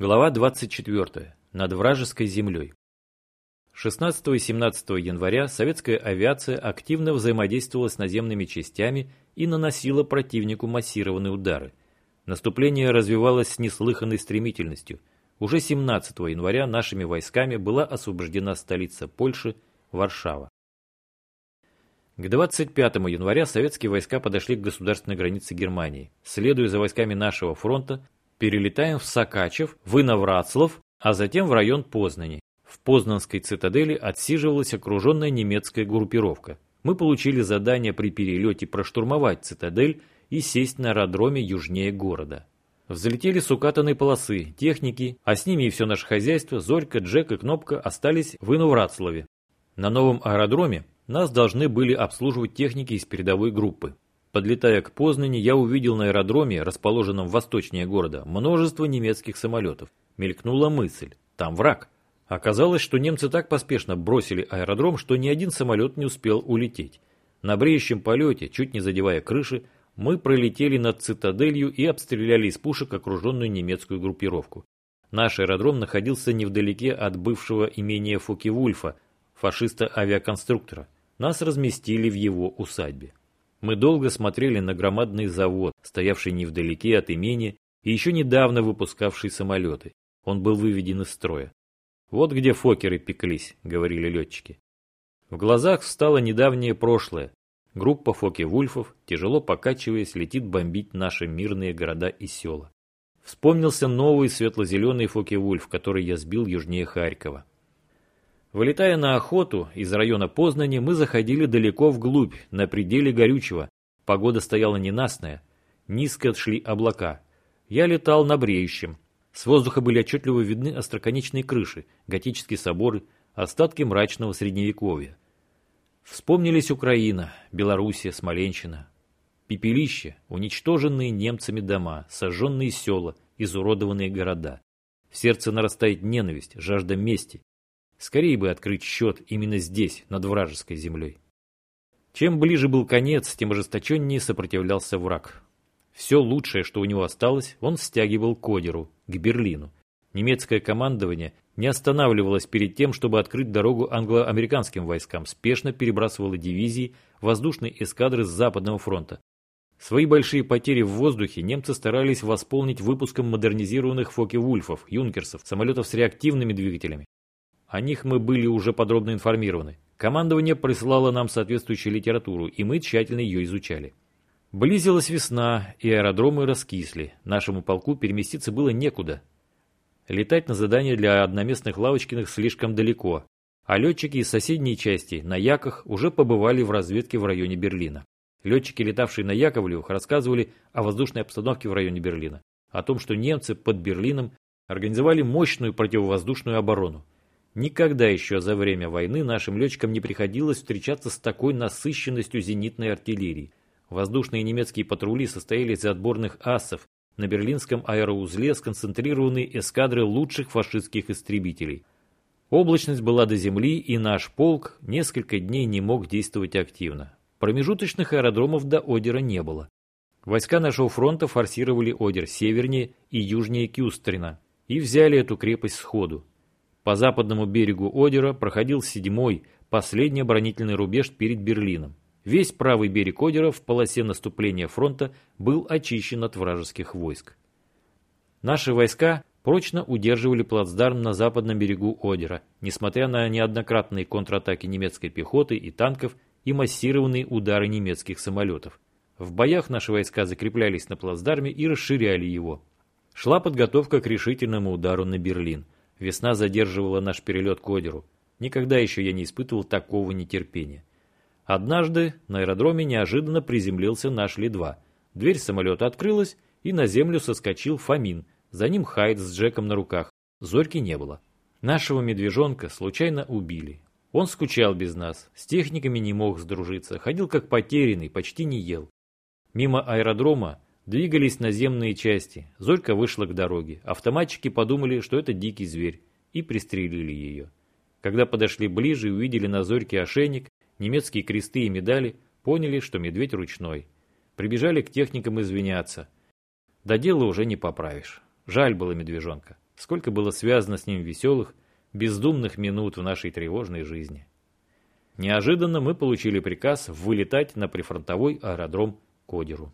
Глава 24. Над вражеской землей. 16 и 17 января советская авиация активно взаимодействовала с наземными частями и наносила противнику массированные удары. Наступление развивалось с неслыханной стремительностью. Уже 17 января нашими войсками была освобождена столица Польши – Варшава. К 25 января советские войска подошли к государственной границе Германии. Следуя за войсками нашего фронта, перелетаем в Сакачев, в Иноврацлав, а затем в район Познани. В Познанской цитадели отсиживалась окруженная немецкая группировка. Мы получили задание при перелете проштурмовать цитадель и сесть на аэродроме южнее города. Взлетели с укатанной полосы, техники, а с ними и все наше хозяйство, Зорька, Джек и Кнопка остались в Иноврацлаве. На новом аэродроме нас должны были обслуживать техники из передовой группы. Подлетая к Познани, я увидел на аэродроме, расположенном восточнее города, множество немецких самолетов. Мелькнула мысль, там враг. Оказалось, что немцы так поспешно бросили аэродром, что ни один самолет не успел улететь. На бреющем полете, чуть не задевая крыши, мы пролетели над цитаделью и обстреляли из пушек окруженную немецкую группировку. Наш аэродром находился невдалеке от бывшего имения Фоки-Вульфа, фашиста-авиаконструктора. Нас разместили в его усадьбе. Мы долго смотрели на громадный завод, стоявший невдалеке от имени и еще недавно выпускавший самолеты. Он был выведен из строя. Вот где фокеры пеклись, говорили летчики. В глазах встало недавнее прошлое. Группа Фоки-Вульфов, тяжело покачиваясь, летит бомбить наши мирные города и села. Вспомнился новый светло-зеленый Фоки-Вульф, который я сбил южнее Харькова. Вылетая на охоту из района Познани, мы заходили далеко вглубь, на пределе горючего. Погода стояла ненастная, низко шли облака. Я летал на бреющем. С воздуха были отчетливо видны остроконечные крыши, готические соборы, остатки мрачного средневековья. Вспомнились Украина, Белоруссия, Смоленщина. Пепелище, уничтоженные немцами дома, сожженные села, изуродованные города. В сердце нарастает ненависть, жажда мести. Скорее бы открыть счет именно здесь, над вражеской землей. Чем ближе был конец, тем ожесточеннее сопротивлялся враг. Все лучшее, что у него осталось, он стягивал к Одеру, к Берлину. Немецкое командование не останавливалось перед тем, чтобы открыть дорогу англо-американским войскам, спешно перебрасывало дивизии воздушной эскадры с Западного фронта. Свои большие потери в воздухе немцы старались восполнить выпуском модернизированных Фоке-Вульфов, Юнкерсов, самолетов с реактивными двигателями. О них мы были уже подробно информированы. Командование прислало нам соответствующую литературу, и мы тщательно ее изучали. Близилась весна, и аэродромы раскисли. Нашему полку переместиться было некуда. Летать на задание для одноместных Лавочкиных слишком далеко, а летчики из соседней части на Яках уже побывали в разведке в районе Берлина. Летчики, летавшие на Яковлевых, рассказывали о воздушной обстановке в районе Берлина, о том, что немцы под Берлином организовали мощную противовоздушную оборону. Никогда еще за время войны нашим летчикам не приходилось встречаться с такой насыщенностью зенитной артиллерии. Воздушные немецкие патрули состояли из отборных асов, на берлинском аэроузле сконцентрированы эскадры лучших фашистских истребителей. Облачность была до земли, и наш полк несколько дней не мог действовать активно. Промежуточных аэродромов до Одера не было. Войска нашего фронта форсировали Одер севернее и южнее Кюстрина и взяли эту крепость сходу. По западному берегу Одера проходил седьмой, последний оборонительный рубеж перед Берлином. Весь правый берег Одера в полосе наступления фронта был очищен от вражеских войск. Наши войска прочно удерживали плацдарм на западном берегу Одера, несмотря на неоднократные контратаки немецкой пехоты и танков и массированные удары немецких самолетов. В боях наши войска закреплялись на плацдарме и расширяли его. Шла подготовка к решительному удару на Берлин – Весна задерживала наш перелет к Одеру. Никогда еще я не испытывал такого нетерпения. Однажды на аэродроме неожиданно приземлился наш Ли-2. Дверь самолета открылась, и на землю соскочил Фомин. За ним Хайд с Джеком на руках. Зорьки не было. Нашего медвежонка случайно убили. Он скучал без нас, с техниками не мог сдружиться, ходил как потерянный, почти не ел. Мимо аэродрома Двигались наземные части. Золька вышла к дороге. Автоматчики подумали, что это дикий зверь, и пристрелили ее. Когда подошли ближе и увидели на Зорьке ошейник, немецкие кресты и медали, поняли, что медведь ручной. Прибежали к техникам извиняться. До дела уже не поправишь. Жаль было медвежонка. сколько было связано с ним веселых, бездумных минут в нашей тревожной жизни. Неожиданно мы получили приказ вылетать на прифронтовой аэродром Кодеру.